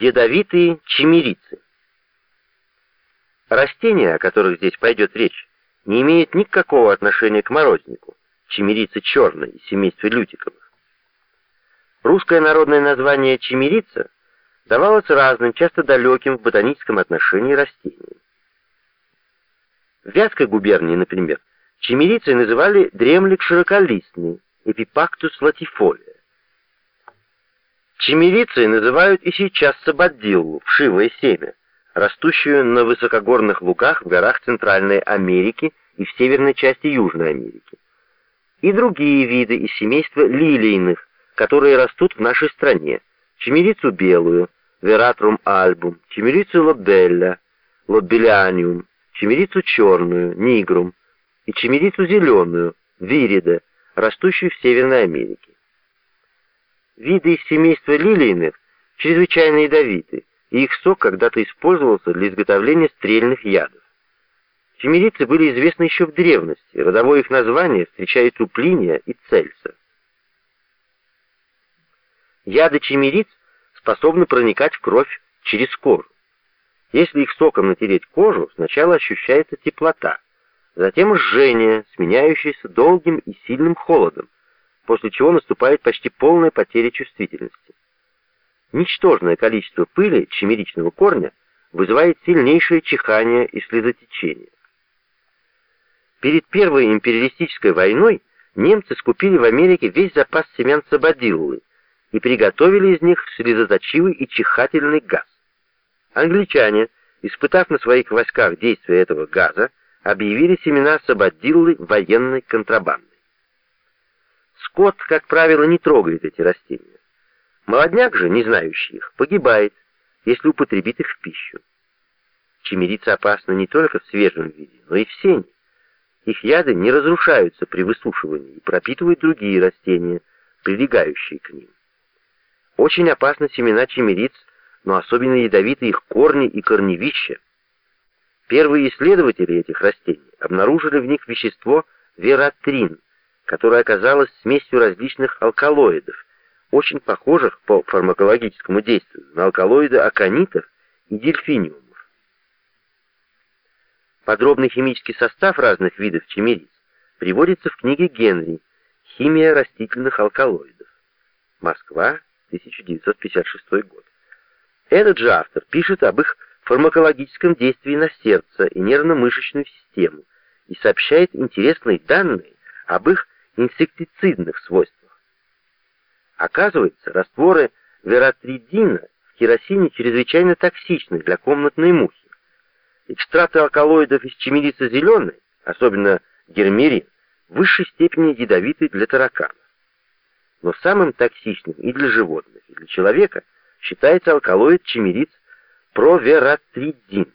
Ядовитые чимерицы. Растения, о которых здесь пойдет речь, не имеют никакого отношения к морознику, чимерицы черной из семейства лютиковых. Русское народное название чимерица давалось разным, часто далеким в ботаническом отношении растениям. В Вятской губернии, например, чимерицей называли дремлик широколистный, эпипактус латифолия. Чемерицей называют и сейчас сабадиллу, вшивое семя, растущую на высокогорных лугах в горах Центральной Америки и в северной части Южной Америки. И другие виды из семейства лилийных, которые растут в нашей стране. Чемерицу белую, вератрум альбум, чемерицу лобелля, лобелляниум, чемерицу черную, нигрум, и чемерицу зеленую, вирида, растущую в Северной Америке. Виды из семейства лилийных чрезвычайно ядовиты, и их сок когда-то использовался для изготовления стрельных ядов. Чемерицы были известны еще в древности, родовое их название встречается у Плиния и Цельса. Яды чемериц способны проникать в кровь через кожу. Если их соком натереть кожу, сначала ощущается теплота, затем жжение, сменяющееся долгим и сильным холодом, после чего наступает почти полная потеря чувствительности. Ничтожное количество пыли чимеричного корня вызывает сильнейшее чихание и слезотечение. Перед Первой империалистической войной немцы скупили в Америке весь запас семян сабадиллы и приготовили из них слезоточивый и чихательный газ. Англичане, испытав на своих войсках действие этого газа, объявили семена сабадиллы военной контрабандой. Скот, как правило, не трогает эти растения. Молодняк же, не знающий их, погибает, если употребит их в пищу. Чемерица опасна не только в свежем виде, но и в сене. Их яды не разрушаются при высушивании и пропитывают другие растения, прилегающие к ним. Очень опасны семена чемериц, но особенно ядовиты их корни и корневища. Первые исследователи этих растений обнаружили в них вещество вератрин, которая оказалась смесью различных алкалоидов, очень похожих по фармакологическому действию на алкалоиды аконитов и дельфиниумов. Подробный химический состав разных видов чемериц приводится в книге Генри «Химия растительных алкалоидов». Москва, 1956 год. Этот же автор пишет об их фармакологическом действии на сердце и нервно-мышечную систему и сообщает интересные данные об их инсектицидных свойствах. Оказывается, растворы вератридина в керосине чрезвычайно токсичны для комнатной мухи. Экстракты алкалоидов из чемерицы зеленой, особенно гермерин, в высшей степени ядовиты для тараканов. Но самым токсичным и для животных, и для человека считается алкалоид чемериц провератридин.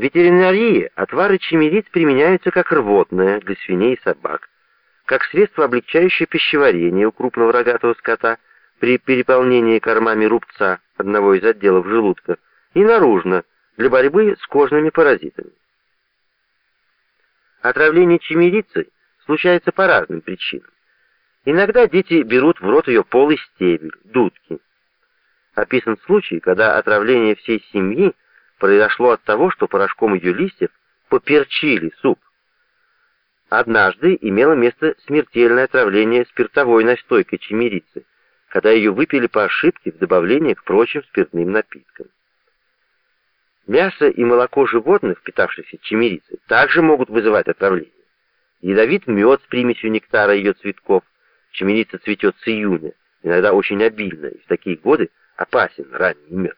Ветеринарии отвары чимериц применяются как рвотное для свиней и собак, как средство, облегчающее пищеварение у крупного рогатого скота при переполнении кормами рубца одного из отделов желудка, и наружно для борьбы с кожными паразитами. Отравление чимерицей случается по разным причинам. Иногда дети берут в рот ее полый стебель, дудки. Описан случай, когда отравление всей семьи произошло от того, что порошком ее листьев поперчили суп. Однажды имело место смертельное отравление спиртовой настойкой чимерицы, когда ее выпили по ошибке в добавлении к прочим спиртным напиткам. Мясо и молоко животных, питавшихся чимерицей, также могут вызывать отравление. Ядовит мед с примесью нектара ее цветков. Чимерица цветет с июня, иногда очень обильно, и в такие годы опасен ранний мед.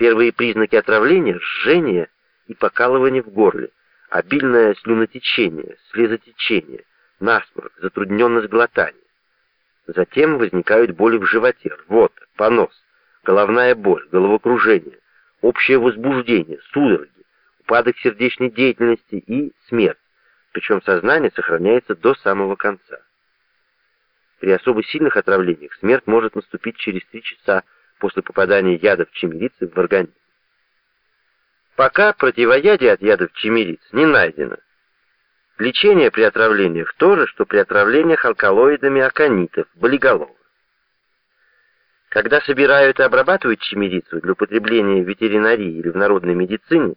Первые признаки отравления – жжение и покалывание в горле, обильное слюнотечение, слезотечение, насморк, затрудненность глотания. Затем возникают боли в животе, рвота, понос, головная боль, головокружение, общее возбуждение, судороги, упадок сердечной деятельности и смерть, причем сознание сохраняется до самого конца. При особо сильных отравлениях смерть может наступить через три часа после попадания ядов чимерицы в организм. Пока противоядие от ядов чимериц не найдено. Лечение при отравлениях то же, что при отравлениях алкалоидами аконитов, болиголова. Когда собирают и обрабатывают чимерицу для употребления в ветеринарии или в народной медицине,